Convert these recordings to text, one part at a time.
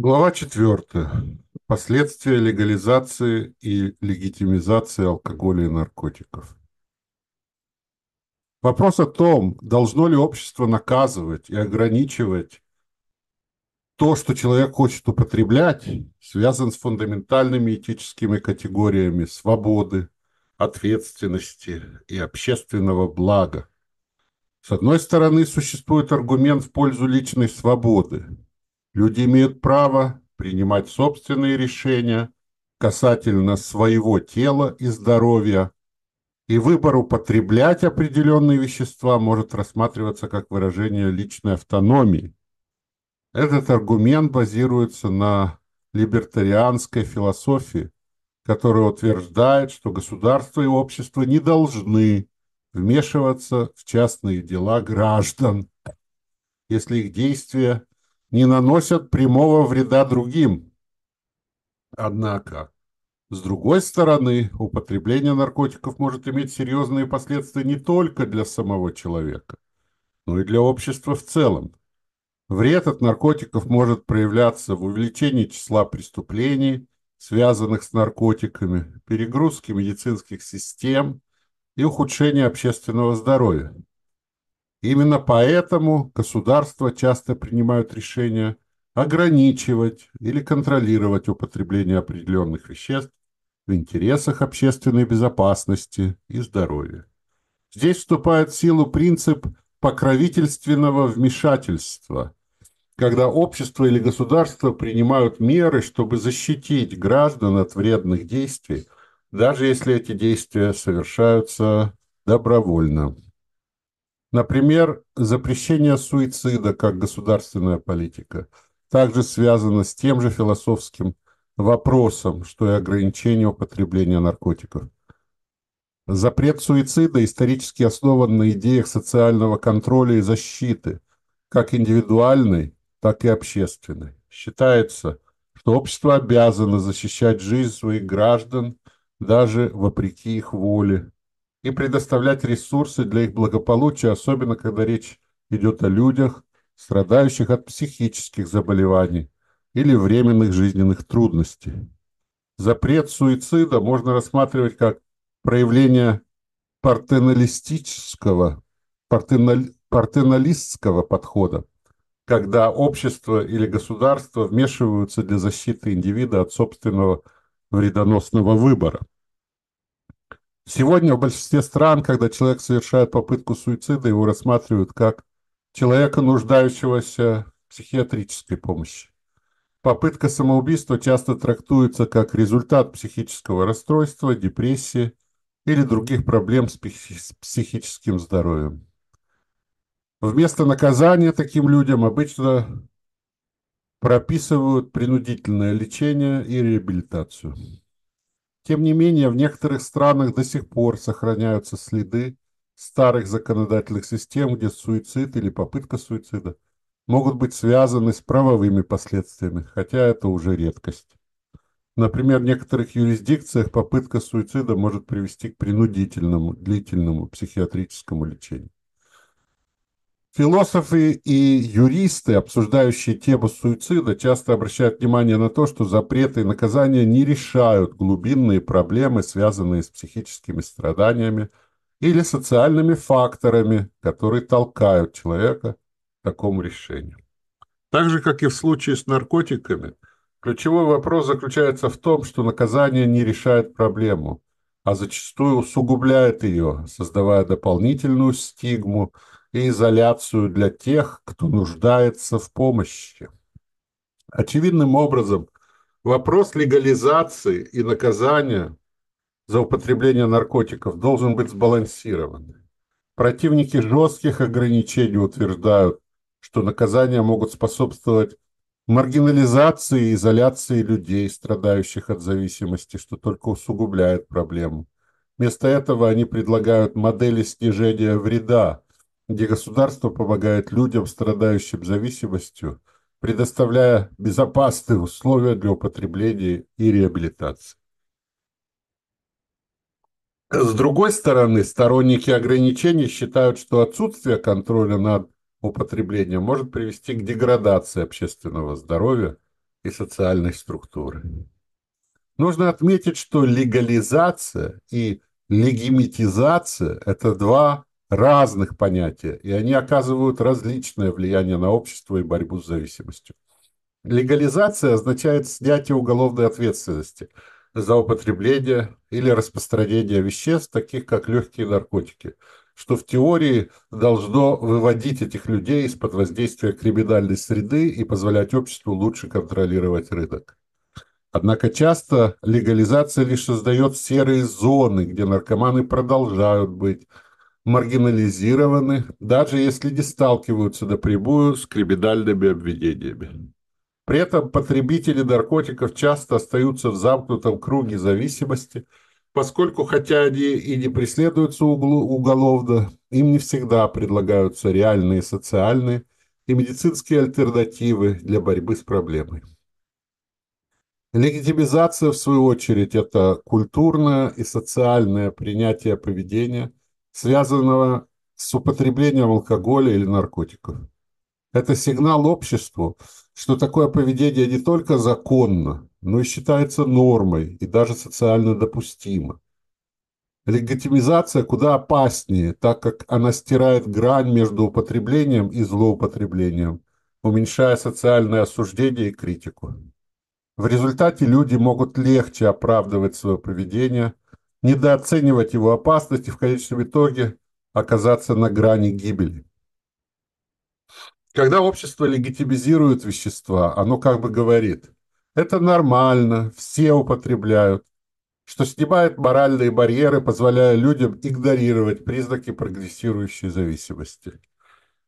Глава четвертая. Последствия легализации и легитимизации алкоголя и наркотиков. Вопрос о том, должно ли общество наказывать и ограничивать то, что человек хочет употреблять, связан с фундаментальными этическими категориями свободы, ответственности и общественного блага. С одной стороны, существует аргумент в пользу личной свободы – Люди имеют право принимать собственные решения касательно своего тела и здоровья, и выбор употреблять определенные вещества может рассматриваться как выражение личной автономии. Этот аргумент базируется на либертарианской философии, которая утверждает, что государство и общество не должны вмешиваться в частные дела граждан, если их действия не наносят прямого вреда другим. Однако, с другой стороны, употребление наркотиков может иметь серьезные последствия не только для самого человека, но и для общества в целом. Вред от наркотиков может проявляться в увеличении числа преступлений, связанных с наркотиками, перегрузке медицинских систем и ухудшении общественного здоровья. Именно поэтому государства часто принимают решения ограничивать или контролировать употребление определенных веществ в интересах общественной безопасности и здоровья. Здесь вступает в силу принцип покровительственного вмешательства, когда общество или государство принимают меры, чтобы защитить граждан от вредных действий, даже если эти действия совершаются добровольно. Например, запрещение суицида как государственная политика также связано с тем же философским вопросом, что и ограничение употребления наркотиков. Запрет суицида исторически основан на идеях социального контроля и защиты, как индивидуальной, так и общественной. Считается, что общество обязано защищать жизнь своих граждан даже вопреки их воле, и предоставлять ресурсы для их благополучия, особенно когда речь идет о людях, страдающих от психических заболеваний или временных жизненных трудностей. Запрет суицида можно рассматривать как проявление партеналистического, партенали, партеналистского подхода, когда общество или государство вмешиваются для защиты индивида от собственного вредоносного выбора. Сегодня в большинстве стран, когда человек совершает попытку суицида, его рассматривают как человека, нуждающегося в психиатрической помощи. Попытка самоубийства часто трактуется как результат психического расстройства, депрессии или других проблем с психическим здоровьем. Вместо наказания таким людям обычно прописывают принудительное лечение и реабилитацию. Тем не менее, в некоторых странах до сих пор сохраняются следы старых законодательных систем, где суицид или попытка суицида могут быть связаны с правовыми последствиями, хотя это уже редкость. Например, в некоторых юрисдикциях попытка суицида может привести к принудительному, длительному психиатрическому лечению. Философы и юристы, обсуждающие тему суицида, часто обращают внимание на то, что запреты и наказания не решают глубинные проблемы, связанные с психическими страданиями или социальными факторами, которые толкают человека к такому решению. Так же, как и в случае с наркотиками, ключевой вопрос заключается в том, что наказание не решает проблему, а зачастую усугубляет ее, создавая дополнительную стигму – и изоляцию для тех, кто нуждается в помощи. Очевидным образом, вопрос легализации и наказания за употребление наркотиков должен быть сбалансирован. Противники жестких ограничений утверждают, что наказания могут способствовать маргинализации и изоляции людей, страдающих от зависимости, что только усугубляет проблему. Вместо этого они предлагают модели снижения вреда, где государство помогает людям, страдающим зависимостью, предоставляя безопасные условия для употребления и реабилитации. С другой стороны, сторонники ограничений считают, что отсутствие контроля над употреблением может привести к деградации общественного здоровья и социальной структуры. Нужно отметить, что легализация и легимитизация – это два разных понятия, и они оказывают различное влияние на общество и борьбу с зависимостью. Легализация означает снятие уголовной ответственности за употребление или распространение веществ, таких как легкие наркотики, что в теории должно выводить этих людей из-под воздействия криминальной среды и позволять обществу лучше контролировать рынок. Однако часто легализация лишь создает серые зоны, где наркоманы продолжают быть маргинализированы, даже если не сталкиваются напрямую с криминальными обвинениями. При этом потребители наркотиков часто остаются в замкнутом круге зависимости, поскольку хотя они и не преследуются уголовно, им не всегда предлагаются реальные социальные и медицинские альтернативы для борьбы с проблемой. Легитимизация, в свою очередь, это культурное и социальное принятие поведения, связанного с употреблением алкоголя или наркотиков. Это сигнал обществу, что такое поведение не только законно, но и считается нормой и даже социально допустимо. Легитимизация куда опаснее, так как она стирает грань между употреблением и злоупотреблением, уменьшая социальное осуждение и критику. В результате люди могут легче оправдывать свое поведение, недооценивать его опасность и в конечном итоге оказаться на грани гибели. Когда общество легитимизирует вещества, оно как бы говорит, это нормально, все употребляют, что снимает моральные барьеры, позволяя людям игнорировать признаки прогрессирующей зависимости.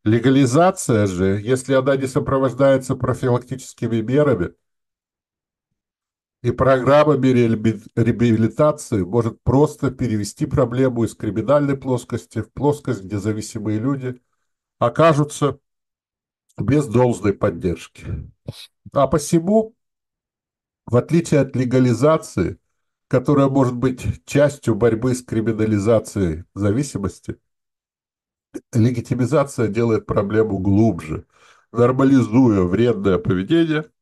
Легализация же, если она не сопровождается профилактическими мерами, и программами реабилитации может просто перевести проблему из криминальной плоскости в плоскость, где зависимые люди окажутся без должной поддержки. А посему, в отличие от легализации, которая может быть частью борьбы с криминализацией зависимости, легитимизация делает проблему глубже, нормализуя вредное поведение –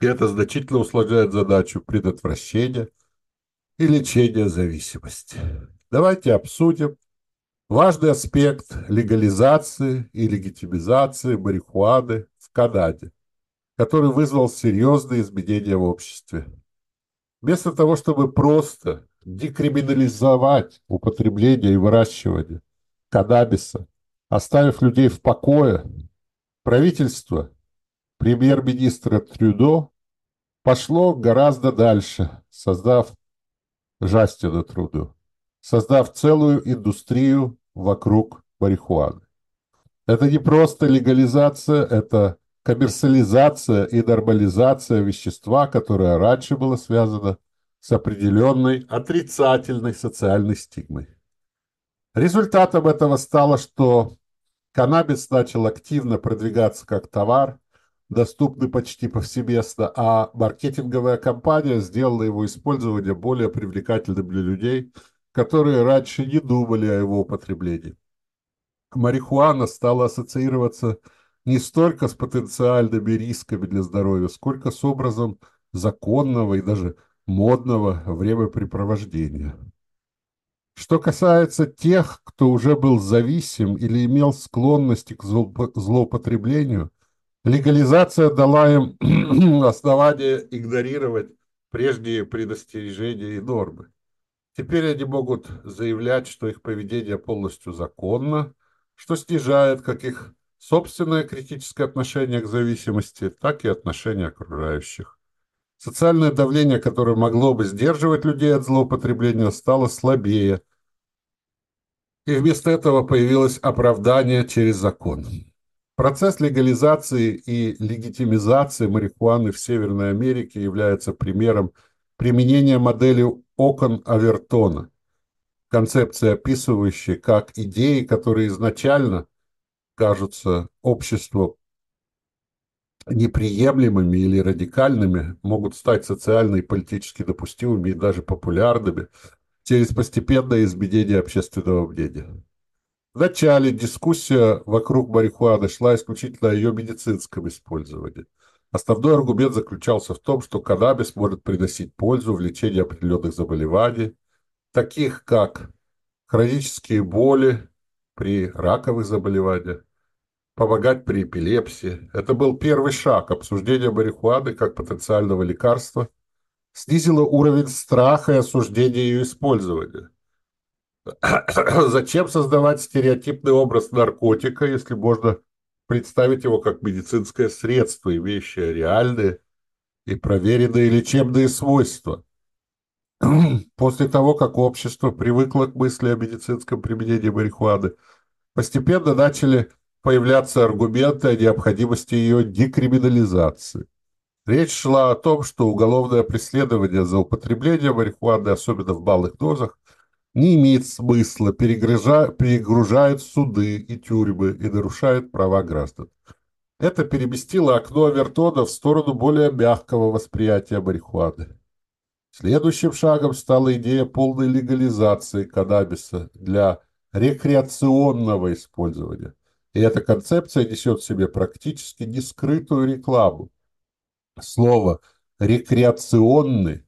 и это значительно усложняет задачу предотвращения и лечения зависимости. Давайте обсудим важный аспект легализации и легитимизации марихуаны в Канаде, который вызвал серьезные изменения в обществе. Вместо того, чтобы просто декриминализовать употребление и выращивание каннабиса, оставив людей в покое, правительство, премьер-министра Трюдо пошло гораздо дальше, создав Жастина Труду, создав целую индустрию вокруг марихуаны. Это не просто легализация, это коммерциализация и нормализация вещества, которое раньше было связано с определенной отрицательной социальной стигмой. Результатом этого стало, что каннабис начал активно продвигаться как товар, доступны почти повсеместно, а маркетинговая компания сделала его использование более привлекательным для людей, которые раньше не думали о его употреблении. Марихуана стала ассоциироваться не столько с потенциальными рисками для здоровья, сколько с образом законного и даже модного времяпрепровождения. Что касается тех, кто уже был зависим или имел склонности к злоупотреблению – Легализация дала им основание игнорировать прежние предостережения и нормы. Теперь они могут заявлять, что их поведение полностью законно, что снижает как их собственное критическое отношение к зависимости, так и отношение окружающих. Социальное давление, которое могло бы сдерживать людей от злоупотребления, стало слабее, и вместо этого появилось оправдание через закон. Процесс легализации и легитимизации марихуаны в Северной Америке является примером применения модели окон Авертона, концепции, описывающей, как идеи, которые изначально кажутся обществу неприемлемыми или радикальными, могут стать социально и политически допустимыми и даже популярными через постепенное изменение общественного мнения. Вначале дискуссия вокруг марихуаны шла исключительно о ее медицинском использовании. Основной аргумент заключался в том, что каннабис может приносить пользу в лечении определенных заболеваний, таких как хронические боли при раковых заболеваниях, помогать при эпилепсии. Это был первый шаг. Обсуждение марихуаны как потенциального лекарства снизило уровень страха и осуждения ее использования. Зачем создавать стереотипный образ наркотика, если можно представить его как медицинское средство, имеющее реальные и проверенные лечебные свойства? После того, как общество привыкло к мысли о медицинском применении марихуаны, постепенно начали появляться аргументы о необходимости ее декриминализации. Речь шла о том, что уголовное преследование за употребление марихуаны, особенно в малых дозах, не имеет смысла, перегружает суды и тюрьмы и нарушает права граждан. Это переместило окно Авертона в сторону более мягкого восприятия марихуаны. Следующим шагом стала идея полной легализации каннабиса для рекреационного использования. И эта концепция несет в себе практически нескрытую рекламу. Слово «рекреационный»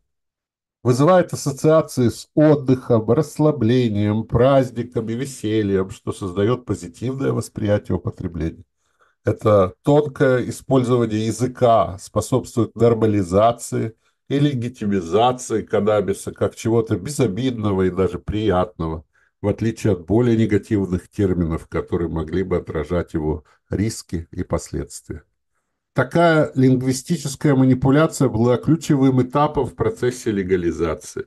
вызывает ассоциации с отдыхом, расслаблением, праздниками, весельем, что создает позитивное восприятие употребления. Это тонкое использование языка способствует нормализации и легитимизации каннабиса как чего-то безобидного и даже приятного, в отличие от более негативных терминов, которые могли бы отражать его риски и последствия. Такая лингвистическая манипуляция была ключевым этапом в процессе легализации,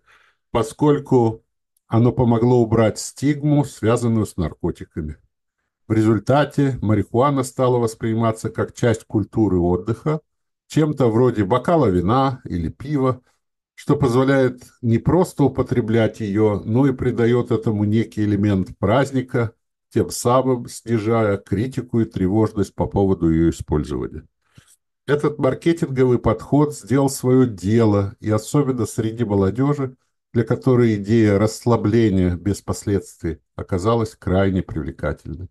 поскольку оно помогло убрать стигму, связанную с наркотиками. В результате марихуана стала восприниматься как часть культуры отдыха, чем-то вроде бокала вина или пива, что позволяет не просто употреблять ее, но и придает этому некий элемент праздника, тем самым снижая критику и тревожность по поводу ее использования. Этот маркетинговый подход сделал свое дело, и особенно среди молодежи, для которой идея расслабления без последствий оказалась крайне привлекательной.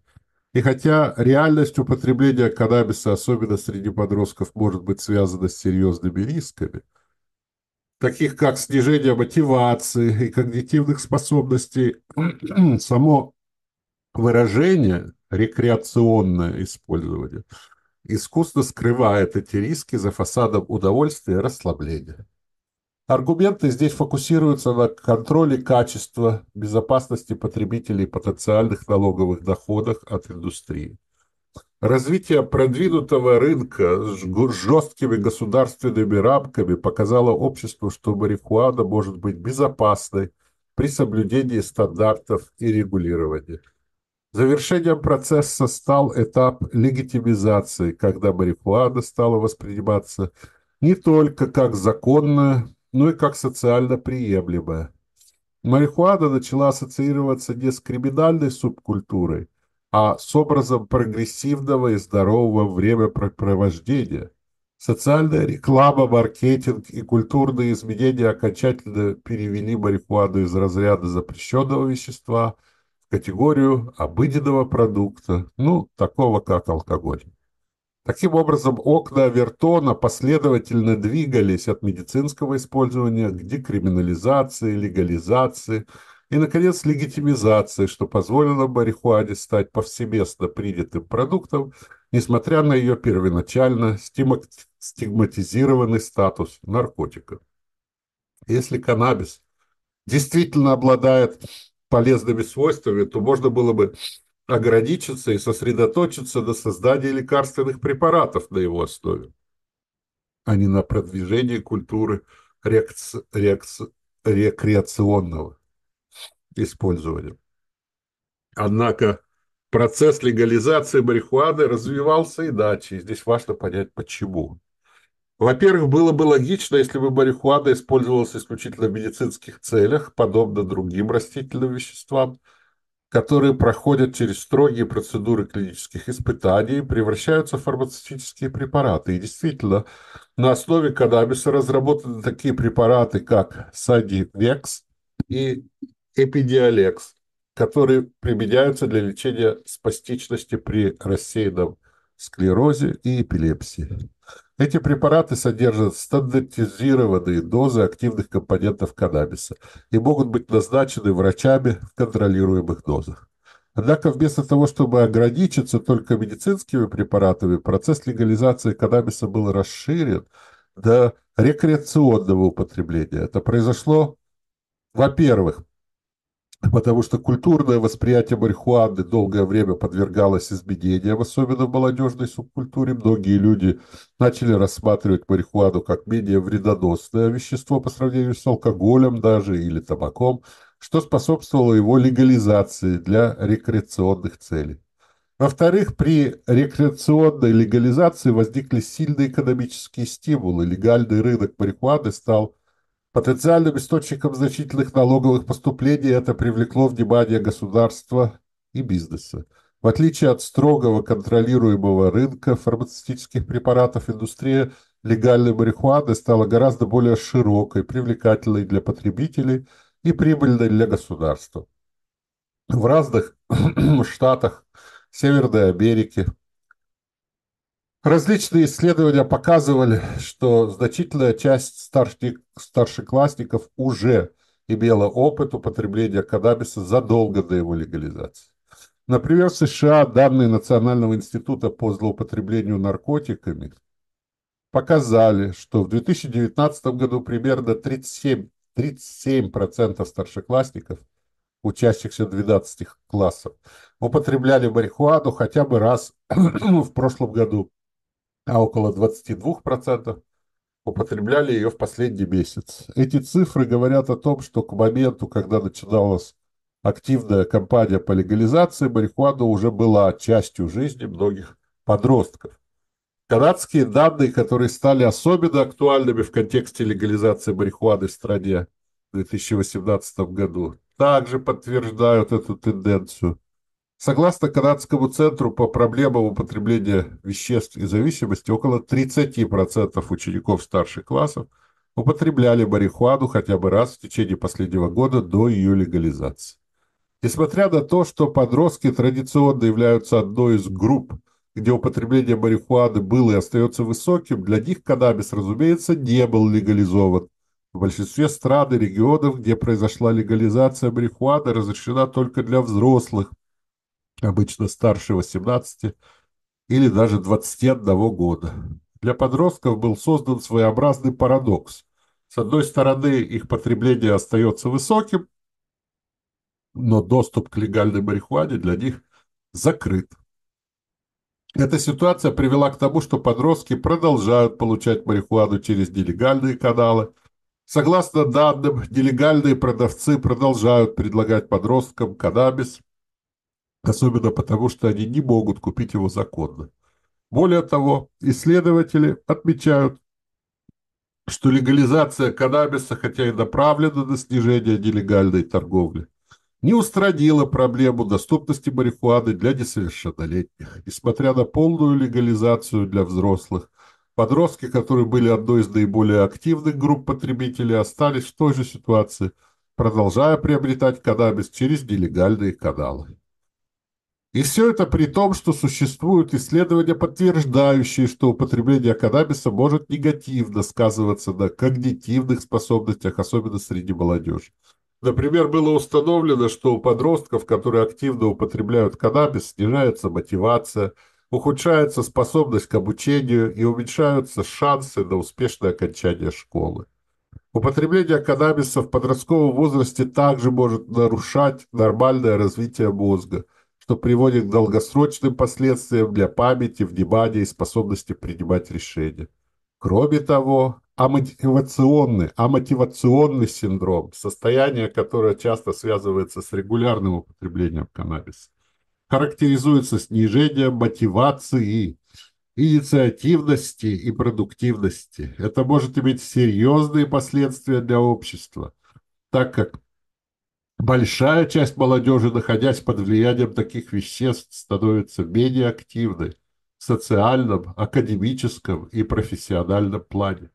И хотя реальность употребления каннабиса, особенно среди подростков, может быть связана с серьезными рисками, таких как снижение мотивации и когнитивных способностей, само выражение рекреационное использование – искусно скрывает эти риски за фасадом удовольствия и расслабления. Аргументы здесь фокусируются на контроле качества, безопасности потребителей и потенциальных налоговых доходах от индустрии. Развитие продвинутого рынка с жесткими государственными рамками показало обществу, что марихуана может быть безопасной при соблюдении стандартов и регулирования. Завершением процесса стал этап легитимизации, когда марихуана стала восприниматься не только как законная, но и как социально приемлемая. Марихуана начала ассоциироваться не с криминальной субкультурой, а с образом прогрессивного и здорового времяпрепровождения. Социальная реклама, маркетинг и культурные изменения окончательно перевели марихуану из разряда запрещенного вещества – категорию обыденного продукта, ну, такого как алкоголь. Таким образом, окна Вертона последовательно двигались от медицинского использования к декриминализации, легализации и, наконец, легитимизации, что позволило марихуане стать повсеместно принятым продуктом, несмотря на ее первоначально стигматизированный статус наркотика. Если каннабис действительно обладает полезными свойствами, то можно было бы ограничиться и сосредоточиться на создании лекарственных препаратов на его основе, а не на продвижении культуры реакци... Реакци... рекреационного использования. Однако процесс легализации марихуаны развивался иначе, и здесь важно понять, почему. Во-первых, было бы логично, если бы марихуана использовалась исключительно в медицинских целях, подобно другим растительным веществам, которые проходят через строгие процедуры клинических испытаний и превращаются в фармацевтические препараты. И действительно, на основе каннабиса разработаны такие препараты, как Садивекс и Эпидиалекс, которые применяются для лечения спастичности при рассеянном склерозе и эпилепсии. Эти препараты содержат стандартизированные дозы активных компонентов каннабиса и могут быть назначены врачами в контролируемых дозах. Однако вместо того, чтобы ограничиться только медицинскими препаратами, процесс легализации каннабиса был расширен до рекреационного употребления. Это произошло, во-первых, потому что культурное восприятие марихуаны долгое время подвергалось изменениям, особенно в молодежной субкультуре. Многие люди начали рассматривать марихуану как менее вредоносное вещество по сравнению с алкоголем даже или табаком, что способствовало его легализации для рекреационных целей. Во-вторых, при рекреационной легализации возникли сильные экономические стимулы. Легальный рынок марихуаны стал Потенциальным источником значительных налоговых поступлений это привлекло внимание государства и бизнеса. В отличие от строгого контролируемого рынка фармацевтических препаратов, индустрия легальной марихуаны стала гораздо более широкой, привлекательной для потребителей и прибыльной для государства. В разных штатах Северной Америки, Различные исследования показывали, что значительная часть старших, старшеклассников уже имела опыт употребления каннабиса задолго до его легализации. Например, в США данные Национального института по злоупотреблению наркотиками показали, что в 2019 году примерно 37, 37% старшеклассников, учащихся 12 классов, употребляли марихуану хотя бы раз в прошлом году а около 22% употребляли ее в последний месяц. Эти цифры говорят о том, что к моменту, когда начиналась активная кампания по легализации, марихуана уже была частью жизни многих подростков. Канадские данные, которые стали особенно актуальными в контексте легализации марихуаны в стране в 2018 году, также подтверждают эту тенденцию. Согласно Канадскому центру по проблемам употребления веществ и зависимости, около 30% учеников старших классов употребляли марихуану хотя бы раз в течение последнего года до ее легализации. Несмотря на то, что подростки традиционно являются одной из групп, где употребление марихуаны было и остается высоким, для них каннабис, разумеется, не был легализован. В большинстве стран и регионов, где произошла легализация марихуаны, разрешена только для взрослых, обычно старше 18 или даже 21 года. Для подростков был создан своеобразный парадокс. С одной стороны, их потребление остается высоким, но доступ к легальной марихуане для них закрыт. Эта ситуация привела к тому, что подростки продолжают получать марихуану через нелегальные каналы. Согласно данным, нелегальные продавцы продолжают предлагать подросткам каннабис особенно потому, что они не могут купить его законно. Более того, исследователи отмечают, что легализация каннабиса, хотя и направлена на снижение нелегальной торговли, не устранила проблему доступности марихуаны для несовершеннолетних. Несмотря на полную легализацию для взрослых, подростки, которые были одной из наиболее активных групп потребителей, остались в той же ситуации, продолжая приобретать каннабис через нелегальные каналы. И все это при том, что существуют исследования, подтверждающие, что употребление каннабиса может негативно сказываться на когнитивных способностях, особенно среди молодежи. Например, было установлено, что у подростков, которые активно употребляют каннабис, снижается мотивация, ухудшается способность к обучению и уменьшаются шансы на успешное окончание школы. Употребление каннабиса в подростковом возрасте также может нарушать нормальное развитие мозга – что приводит к долгосрочным последствиям для памяти, внимания и способности принимать решения. Кроме того, амотивационный, амотивационный синдром, состояние, которое часто связывается с регулярным употреблением каннабиса, характеризуется снижением мотивации, инициативности и продуктивности. Это может иметь серьезные последствия для общества, так как Большая часть молодежи, находясь под влиянием таких веществ, становится менее активной в социальном, академическом и профессиональном плане.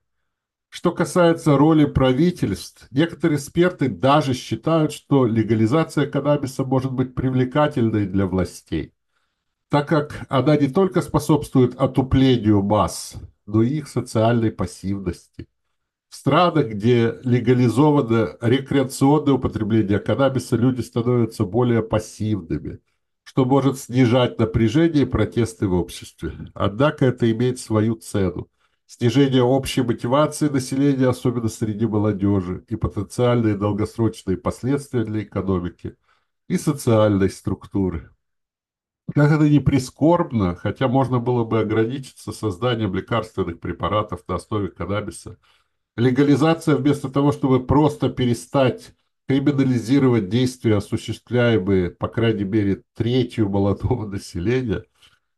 Что касается роли правительств, некоторые эксперты даже считают, что легализация каннабиса может быть привлекательной для властей, так как она не только способствует отуплению масс, до их социальной пассивности. В странах, где легализовано рекреационное употребление каннабиса, люди становятся более пассивными, что может снижать напряжение и протесты в обществе. Однако это имеет свою цену. Снижение общей мотивации населения, особенно среди молодежи, и потенциальные долгосрочные последствия для экономики и социальной структуры. Как это не прискорбно, хотя можно было бы ограничиться созданием лекарственных препаратов на основе каннабиса – Легализация вместо того, чтобы просто перестать криминализировать действия, осуществляемые, по крайней мере, третью молодого населения,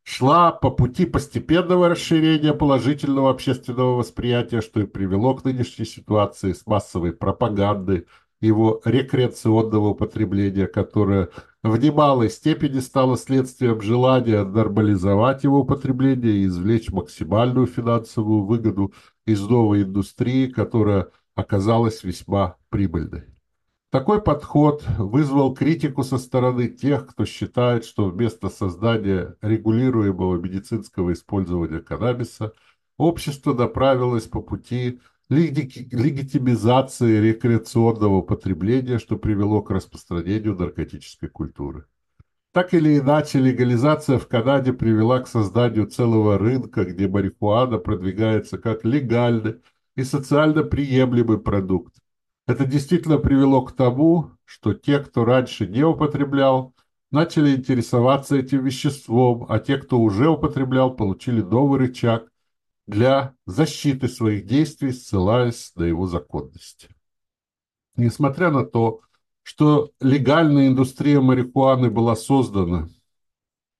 шла по пути постепенного расширения положительного общественного восприятия, что и привело к нынешней ситуации с массовой пропагандой, его рекреационного употребления, которое в немалой степени стало следствием желания нормализовать его употребление и извлечь максимальную финансовую выгоду из новой индустрии, которая оказалась весьма прибыльной. Такой подход вызвал критику со стороны тех, кто считает, что вместо создания регулируемого медицинского использования каннабиса общество направилось по пути легитимизации рекреационного потребления, что привело к распространению наркотической культуры. Так или иначе, легализация в Канаде привела к созданию целого рынка, где марихуана продвигается как легальный и социально приемлемый продукт. Это действительно привело к тому, что те, кто раньше не употреблял, начали интересоваться этим веществом, а те, кто уже употреблял, получили новый рычаг для защиты своих действий, ссылаясь на его законность. Несмотря на то, что легальная индустрия марихуаны была создана,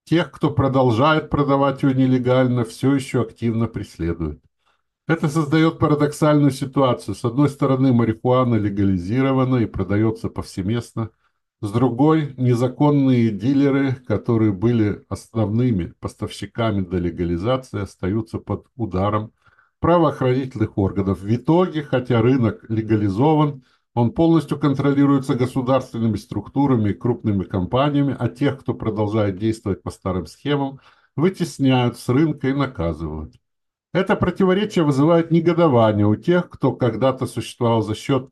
тех, кто продолжает продавать ее нелегально, все еще активно преследуют. Это создает парадоксальную ситуацию. С одной стороны, марихуана легализирована и продается повсеместно – с другой, незаконные дилеры, которые были основными поставщиками до легализации, остаются под ударом правоохранительных органов. В итоге, хотя рынок легализован, он полностью контролируется государственными структурами и крупными компаниями, а тех, кто продолжает действовать по старым схемам, вытесняют с рынка и наказывают. Это противоречие вызывает негодование у тех, кто когда-то существовал за счет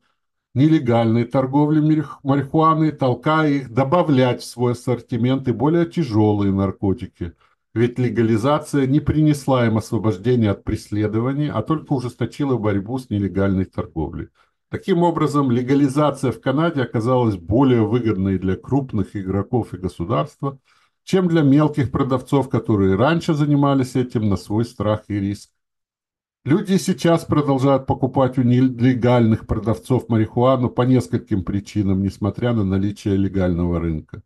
нелегальной торговли марихуаной, толкая их добавлять в свой ассортимент и более тяжелые наркотики. Ведь легализация не принесла им освобождения от преследований, а только ужесточила борьбу с нелегальной торговлей. Таким образом, легализация в Канаде оказалась более выгодной для крупных игроков и государства, чем для мелких продавцов, которые раньше занимались этим на свой страх и риск. Люди сейчас продолжают покупать у нелегальных продавцов марихуану по нескольким причинам, несмотря на наличие легального рынка.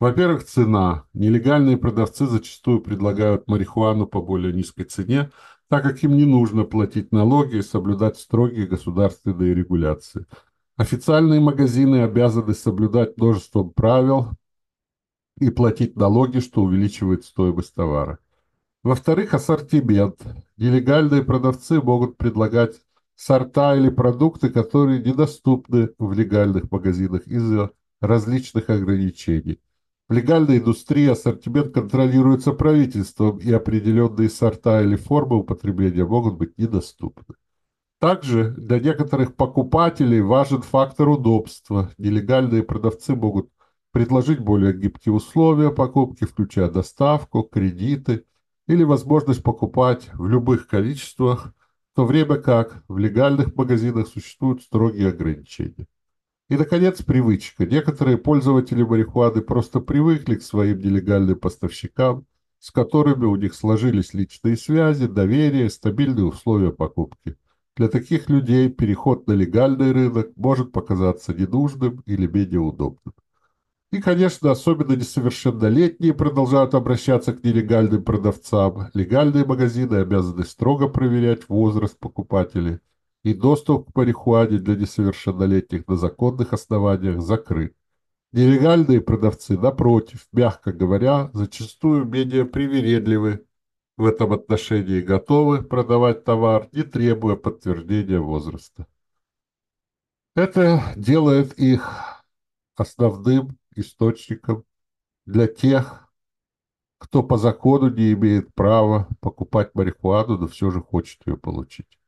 Во-первых, цена. Нелегальные продавцы зачастую предлагают марихуану по более низкой цене, так как им не нужно платить налоги и соблюдать строгие государственные регуляции. Официальные магазины обязаны соблюдать множество правил и платить налоги, что увеличивает стоимость товара. Во-вторых, ассортимент. Нелегальные продавцы могут предлагать сорта или продукты, которые недоступны в легальных магазинах из-за различных ограничений. В легальной индустрии ассортимент контролируется правительством, и определенные сорта или формы употребления могут быть недоступны. Также для некоторых покупателей важен фактор удобства. Нелегальные продавцы могут предложить более гибкие условия покупки, включая доставку, кредиты – или возможность покупать в любых количествах, в то время как в легальных магазинах существуют строгие ограничения. И, наконец, привычка. Некоторые пользователи марихуаны просто привыкли к своим нелегальным поставщикам, с которыми у них сложились личные связи, доверие, стабильные условия покупки. Для таких людей переход на легальный рынок может показаться ненужным или менее удобным. И, конечно, особенно несовершеннолетние продолжают обращаться к нелегальным продавцам. Легальные магазины обязаны строго проверять возраст покупателей, и доступ к марихуане для несовершеннолетних на законных основаниях закрыт. Нелегальные продавцы, напротив, мягко говоря, зачастую менее привередливы в этом отношении готовы продавать товар, не требуя подтверждения возраста. Это делает их основным источником для тех, кто по закону не имеет права покупать марихуану, но все же хочет ее получить.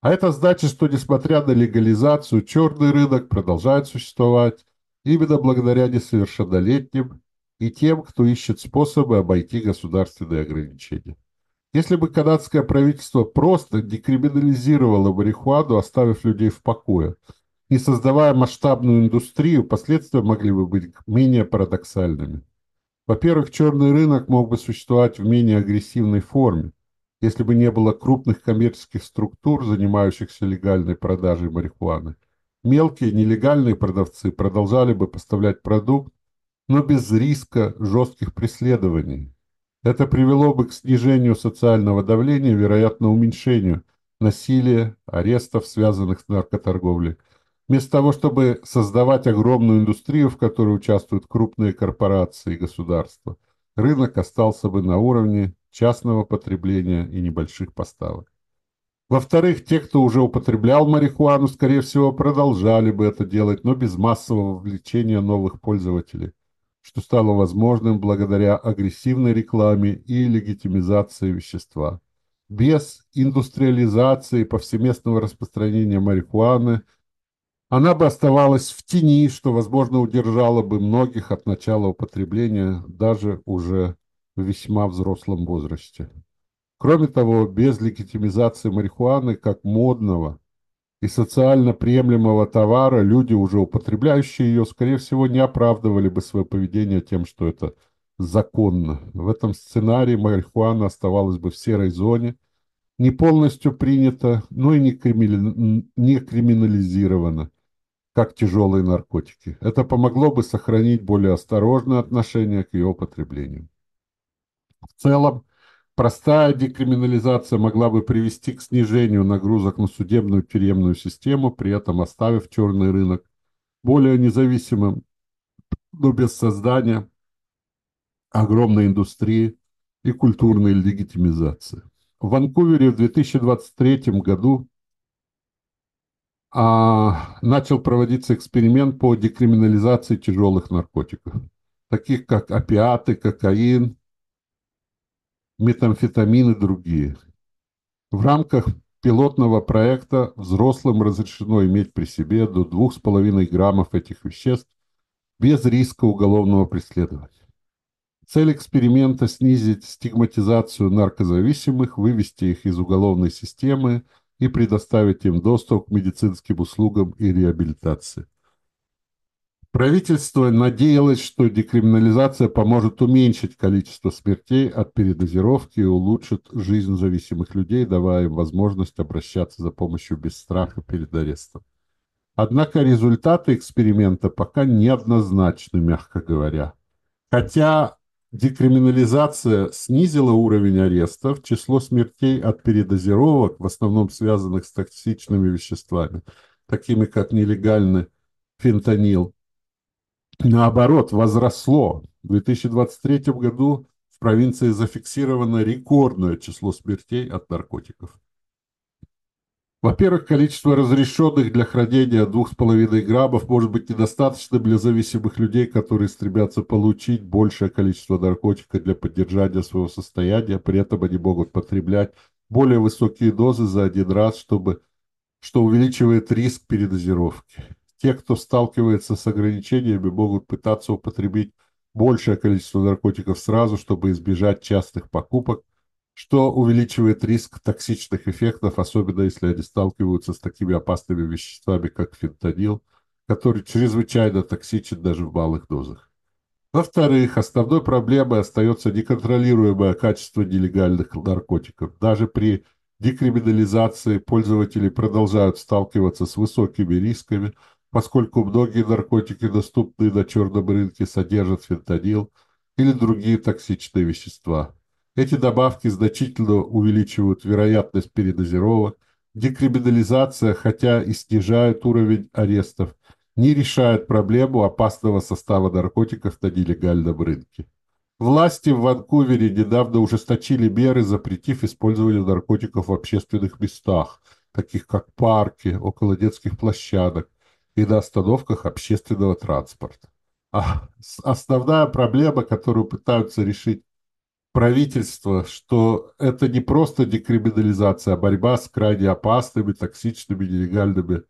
А это значит, что несмотря на легализацию, черный рынок продолжает существовать именно благодаря несовершеннолетним и тем, кто ищет способы обойти государственные ограничения. Если бы канадское правительство просто декриминализировало марихуану, оставив людей в покое, не создавая масштабную индустрию, последствия могли бы быть менее парадоксальными. Во-первых, черный рынок мог бы существовать в менее агрессивной форме, если бы не было крупных коммерческих структур, занимающихся легальной продажей марихуаны. Мелкие нелегальные продавцы продолжали бы поставлять продукт, но без риска жестких преследований. Это привело бы к снижению социального давления, вероятно, уменьшению насилия, арестов, связанных с наркоторговлей. Вместо того, чтобы создавать огромную индустрию, в которой участвуют крупные корпорации и государства, рынок остался бы на уровне частного потребления и небольших поставок. Во-вторых, те, кто уже употреблял марихуану, скорее всего, продолжали бы это делать, но без массового вовлечения новых пользователей, что стало возможным благодаря агрессивной рекламе и легитимизации вещества. Без индустриализации и повсеместного распространения марихуаны она бы оставалась в тени, что, возможно, удержало бы многих от начала употребления даже уже в весьма взрослом возрасте. Кроме того, без легитимизации марихуаны как модного и социально приемлемого товара люди, уже употребляющие ее, скорее всего, не оправдывали бы свое поведение тем, что это законно. В этом сценарии марихуана оставалась бы в серой зоне, не полностью принята, но и не, криминали... не криминализирована, как тяжелые наркотики. Это помогло бы сохранить более осторожное отношение к ее употреблению. В целом, простая декриминализация могла бы привести к снижению нагрузок на судебную тюремную систему, при этом оставив черный рынок более независимым, но без создания огромной индустрии и культурной легитимизации. В Ванкувере в 2023 году а, начал проводиться эксперимент по декриминализации тяжелых наркотиков, таких как опиаты, кокаин, метамфетамин и другие. В рамках пилотного проекта взрослым разрешено иметь при себе до 2,5 граммов этих веществ без риска уголовного преследования. Цель эксперимента – снизить стигматизацию наркозависимых, вывести их из уголовной системы и предоставить им доступ к медицинским услугам и реабилитации. Правительство надеялось, что декриминализация поможет уменьшить количество смертей от передозировки и улучшит жизнь зависимых людей, давая им возможность обращаться за помощью без страха перед арестом. Однако результаты эксперимента пока неоднозначны, мягко говоря. Хотя декриминализация снизила уровень арестов, число смертей от передозировок, в основном связанных с токсичными веществами, такими как нелегальный фентанил, наоборот, возросло. В 2023 году в провинции зафиксировано рекордное число смертей от наркотиков. Во-первых, количество разрешенных для хранения 2,5 граммов может быть недостаточным для зависимых людей, которые стремятся получить большее количество наркотика для поддержания своего состояния, при этом они могут потреблять более высокие дозы за один раз, чтобы, что увеличивает риск передозировки. Те, кто сталкивается с ограничениями, могут пытаться употребить большее количество наркотиков сразу, чтобы избежать частых покупок, что увеличивает риск токсичных эффектов, особенно если они сталкиваются с такими опасными веществами, как фентанил, который чрезвычайно токсичен даже в малых дозах. Во-вторых, основной проблемой остается неконтролируемое качество нелегальных наркотиков. Даже при декриминализации пользователи продолжают сталкиваться с высокими рисками – поскольку многие наркотики, доступные на черном рынке, содержат фентанил или другие токсичные вещества. Эти добавки значительно увеличивают вероятность передозировок. Декриминализация, хотя и снижает уровень арестов, не решает проблему опасного состава наркотиков на нелегальном рынке. Власти в Ванкувере недавно ужесточили меры, запретив использование наркотиков в общественных местах, таких как парки, около детских площадок, и на остановках общественного транспорта. А основная проблема, которую пытаются решить правительства, что это не просто декриминализация, а борьба с крайне опасными, токсичными, нелегальными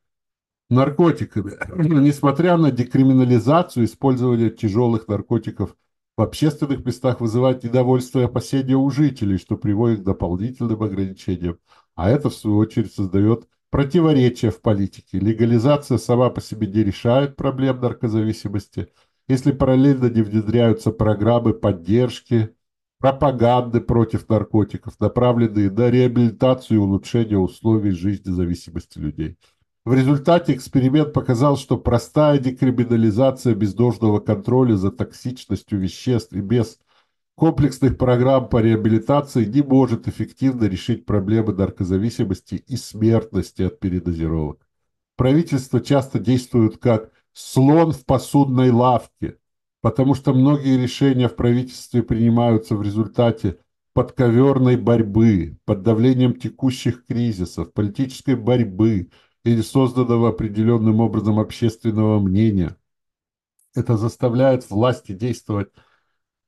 наркотиками. Несмотря на декриминализацию использования тяжелых наркотиков в общественных местах вызывает недовольство и опасения у жителей, что приводит к дополнительным ограничениям. А это, в свою очередь, создает противоречия в политике. Легализация сама по себе не решает проблем наркозависимости, если параллельно не внедряются программы поддержки, пропаганды против наркотиков, направленные на реабилитацию и улучшение условий жизни зависимости людей. В результате эксперимент показал, что простая декриминализация без должного контроля за токсичностью веществ и без комплексных программ по реабилитации не может эффективно решить проблемы наркозависимости и смертности от передозировок. Правительство часто действует как слон в посудной лавке, потому что многие решения в правительстве принимаются в результате подковерной борьбы, под давлением текущих кризисов, политической борьбы – или созданного определенным образом общественного мнения. Это заставляет власти действовать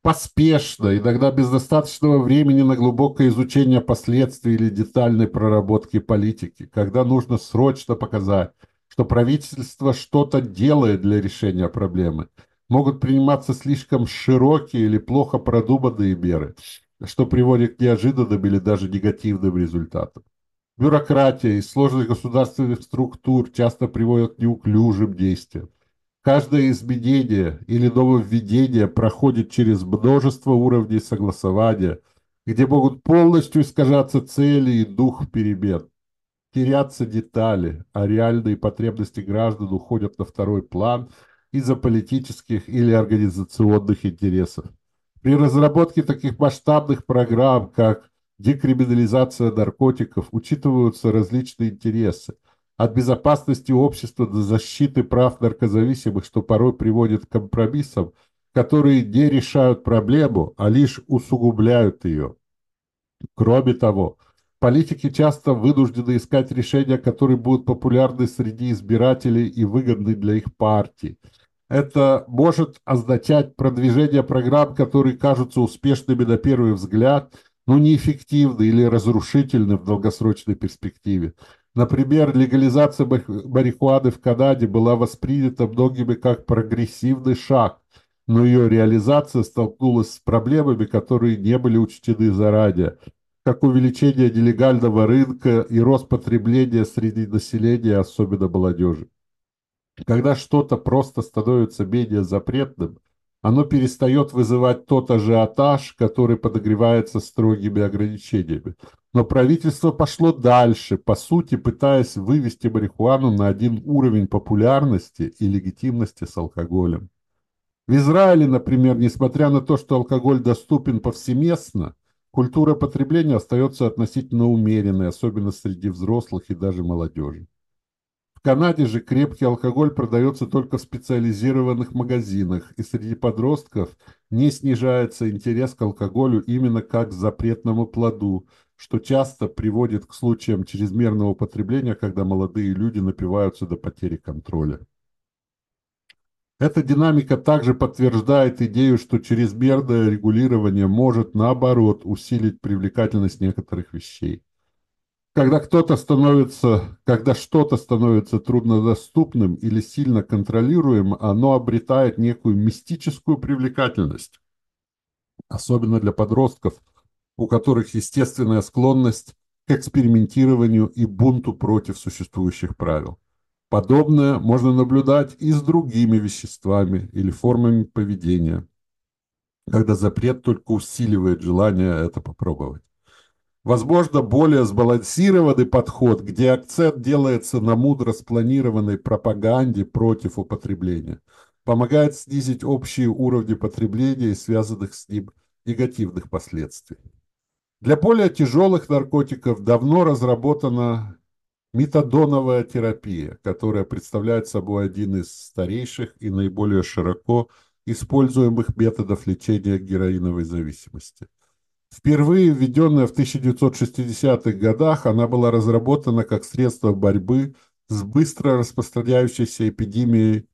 поспешно, иногда без достаточного времени на глубокое изучение последствий или детальной проработки политики, когда нужно срочно показать, что правительство что-то делает для решения проблемы. Могут приниматься слишком широкие или плохо продуманные меры, что приводит к неожиданным или даже негативным результатам. Бюрократия и сложность государственных структур часто приводят к неуклюжим действиям. Каждое изменение или нововведение проходит через множество уровней согласования, где могут полностью искажаться цели и дух перемен. Теряться детали, а реальные потребности граждан уходят на второй план из-за политических или организационных интересов. При разработке таких масштабных программ, как декриминализация наркотиков, учитываются различные интересы. От безопасности общества до защиты прав наркозависимых, что порой приводит к компромиссам, которые не решают проблему, а лишь усугубляют ее. Кроме того, политики часто вынуждены искать решения, которые будут популярны среди избирателей и выгодны для их партий. Это может означать продвижение программ, которые кажутся успешными на первый взгляд – но неэффективны или разрушительны в долгосрочной перспективе. Например, легализация марихуаны в Канаде была воспринята многими как прогрессивный шаг, но ее реализация столкнулась с проблемами, которые не были учтены заранее, как увеличение нелегального рынка и рост потребления среди населения, особенно молодежи. Когда что-то просто становится менее запретным – оно перестает вызывать тот ажиотаж, который подогревается строгими ограничениями. Но правительство пошло дальше, по сути пытаясь вывести марихуану на один уровень популярности и легитимности с алкоголем. В Израиле, например, несмотря на то, что алкоголь доступен повсеместно, культура потребления остается относительно умеренной, особенно среди взрослых и даже молодежи. В Канаде же крепкий алкоголь продается только в специализированных магазинах, и среди подростков не снижается интерес к алкоголю именно как к запретному плоду, что часто приводит к случаям чрезмерного употребления, когда молодые люди напиваются до потери контроля. Эта динамика также подтверждает идею, что чрезмерное регулирование может, наоборот, усилить привлекательность некоторых вещей. Когда кто-то становится, когда что-то становится труднодоступным или сильно контролируемым, оно обретает некую мистическую привлекательность. Особенно для подростков, у которых естественная склонность к экспериментированию и бунту против существующих правил. Подобное можно наблюдать и с другими веществами или формами поведения, когда запрет только усиливает желание это попробовать. Возможно, более сбалансированный подход, где акцент делается на мудро спланированной пропаганде против употребления, помогает снизить общие уровни потребления и связанных с ним негативных последствий. Для более тяжелых наркотиков давно разработана метадоновая терапия, которая представляет собой один из старейших и наиболее широко используемых методов лечения героиновой зависимости – Впервые введенная в 1960-х годах, она была разработана как средство борьбы с быстро распространяющейся эпидемией,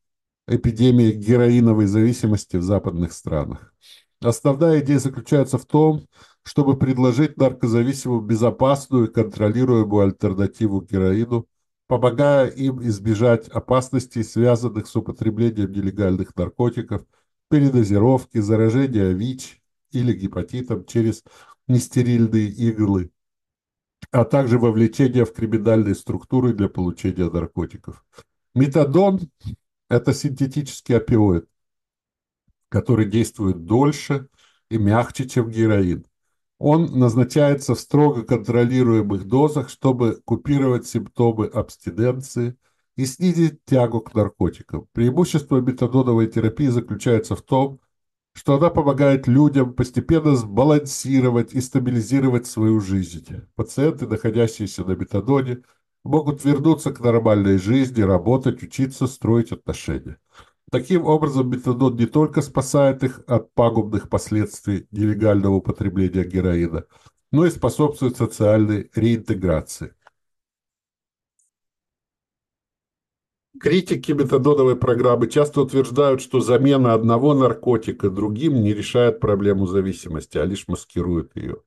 эпидемией героиновой зависимости в западных странах. Основная идея заключается в том, чтобы предложить наркозависимым безопасную и контролируемую альтернативу героину, помогая им избежать опасностей, связанных с употреблением нелегальных наркотиков, передозировки, заражения ВИЧ или гепатитом через нестерильные иглы, а также вовлечение в криминальные структуры для получения наркотиков. Метадон – это синтетический опиоид, который действует дольше и мягче, чем героин. Он назначается в строго контролируемых дозах, чтобы купировать симптомы абстиненции и снизить тягу к наркотикам. Преимущество метадоновой терапии заключается в том, что она помогает людям постепенно сбалансировать и стабилизировать свою жизнь. Пациенты, находящиеся на метадоне, могут вернуться к нормальной жизни, работать, учиться, строить отношения. Таким образом, метадон не только спасает их от пагубных последствий нелегального употребления героина, но и способствует социальной реинтеграции. Критики метадоновой программы часто утверждают, что замена одного наркотика другим не решает проблему зависимости, а лишь маскирует ее.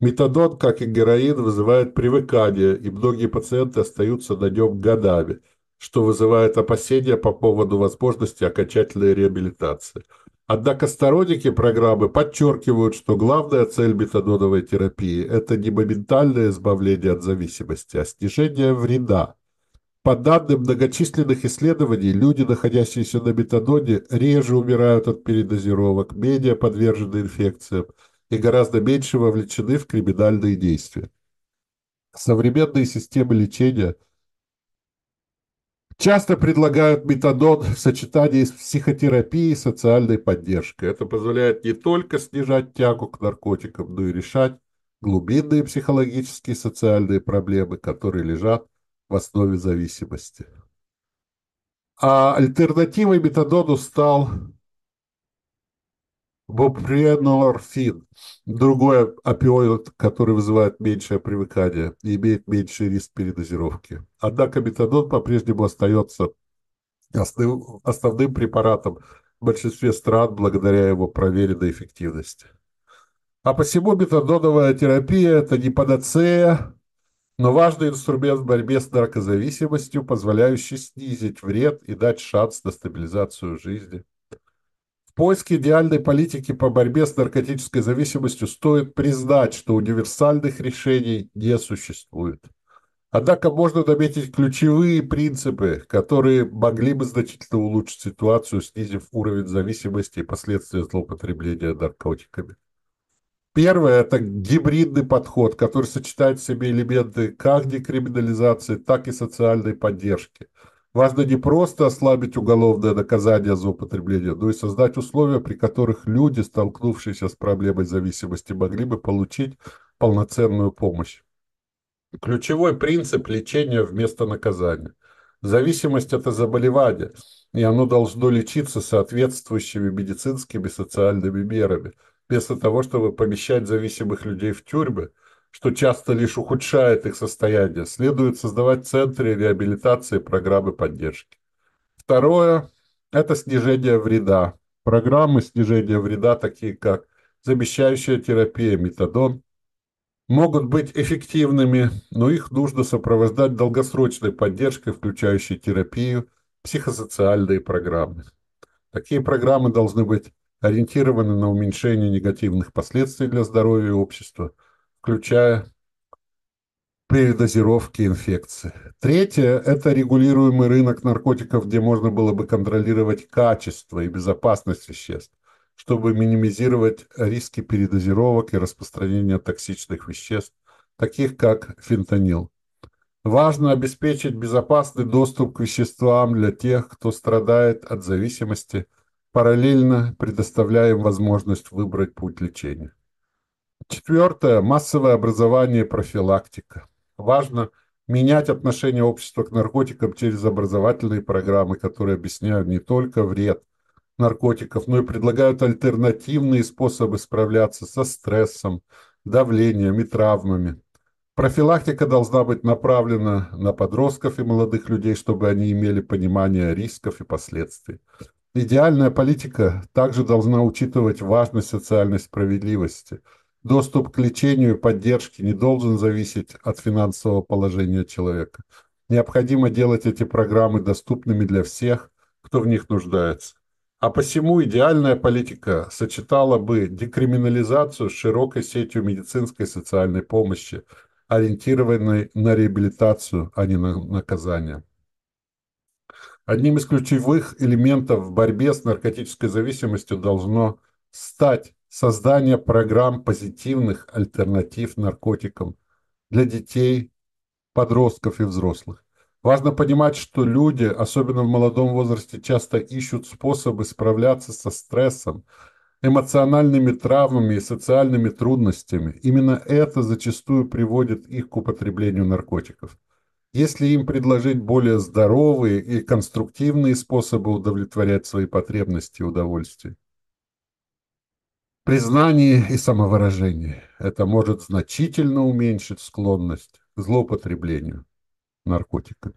Метадон, как и героин, вызывает привыкание, и многие пациенты остаются на нем годами – что вызывает опасения по поводу возможности окончательной реабилитации. Однако сторонники программы подчеркивают, что главная цель метадоновой терапии – это не моментальное избавление от зависимости, а снижение вреда. По данным многочисленных исследований, люди, находящиеся на метадоне, реже умирают от передозировок, менее подвержены инфекциям и гораздо меньше вовлечены в криминальные действия. Современные системы лечения – Часто предлагают метадон в сочетании с психотерапией и социальной поддержкой. Это позволяет не только снижать тягу к наркотикам, но и решать глубинные психологические и социальные проблемы, которые лежат в основе зависимости. А альтернативой метадону стал бупренорфин, другой опиоид, который вызывает меньшее привыкание и имеет меньший риск передозировки. Однако метадон по-прежнему остается основным, основным препаратом в большинстве стран благодаря его проверенной эффективности. А посему метадоновая терапия – это не панацея, но важный инструмент в борьбе с наркозависимостью, позволяющий снизить вред и дать шанс на стабилизацию жизни поиске идеальной политики по борьбе с наркотической зависимостью стоит признать, что универсальных решений не существует. Однако можно наметить ключевые принципы, которые могли бы значительно улучшить ситуацию, снизив уровень зависимости и последствия злоупотребления наркотиками. Первое – это гибридный подход, который сочетает в себе элементы как декриминализации, так и социальной поддержки – Важно не просто ослабить уголовное наказание за употребление, но и создать условия, при которых люди, столкнувшиеся с проблемой зависимости, могли бы получить полноценную помощь. Ключевой принцип лечения вместо наказания. Зависимость – это заболевание, и оно должно лечиться соответствующими медицинскими и социальными мерами, вместо того, чтобы помещать зависимых людей в тюрьмы – что часто лишь ухудшает их состояние, следует создавать центры реабилитации программы поддержки. Второе – это снижение вреда. Программы снижения вреда, такие как замещающая терапия, метадон, могут быть эффективными, но их нужно сопровождать долгосрочной поддержкой, включающей терапию, психосоциальные программы. Такие программы должны быть ориентированы на уменьшение негативных последствий для здоровья общества – включая передозировки инфекции. Третье – это регулируемый рынок наркотиков, где можно было бы контролировать качество и безопасность веществ, чтобы минимизировать риски передозировок и распространения токсичных веществ, таких как фентанил. Важно обеспечить безопасный доступ к веществам для тех, кто страдает от зависимости, параллельно предоставляя им возможность выбрать путь лечения. Четвертое. Массовое образование и профилактика. Важно менять отношение общества к наркотикам через образовательные программы, которые объясняют не только вред наркотиков, но и предлагают альтернативные способы справляться со стрессом, давлением и травмами. Профилактика должна быть направлена на подростков и молодых людей, чтобы они имели понимание рисков и последствий. Идеальная политика также должна учитывать важность социальной справедливости. Доступ к лечению и поддержке не должен зависеть от финансового положения человека. Необходимо делать эти программы доступными для всех, кто в них нуждается. А посему идеальная политика сочетала бы декриминализацию с широкой сетью медицинской и социальной помощи, ориентированной на реабилитацию, а не на наказание. Одним из ключевых элементов в борьбе с наркотической зависимостью должно стать создание программ позитивных альтернатив наркотикам для детей, подростков и взрослых. Важно понимать, что люди, особенно в молодом возрасте, часто ищут способы справляться со стрессом, эмоциональными травмами и социальными трудностями. Именно это зачастую приводит их к употреблению наркотиков. Если им предложить более здоровые и конструктивные способы удовлетворять свои потребности и удовольствия. Признание и самовыражение. Это может значительно уменьшить склонность к злоупотреблению наркотиками.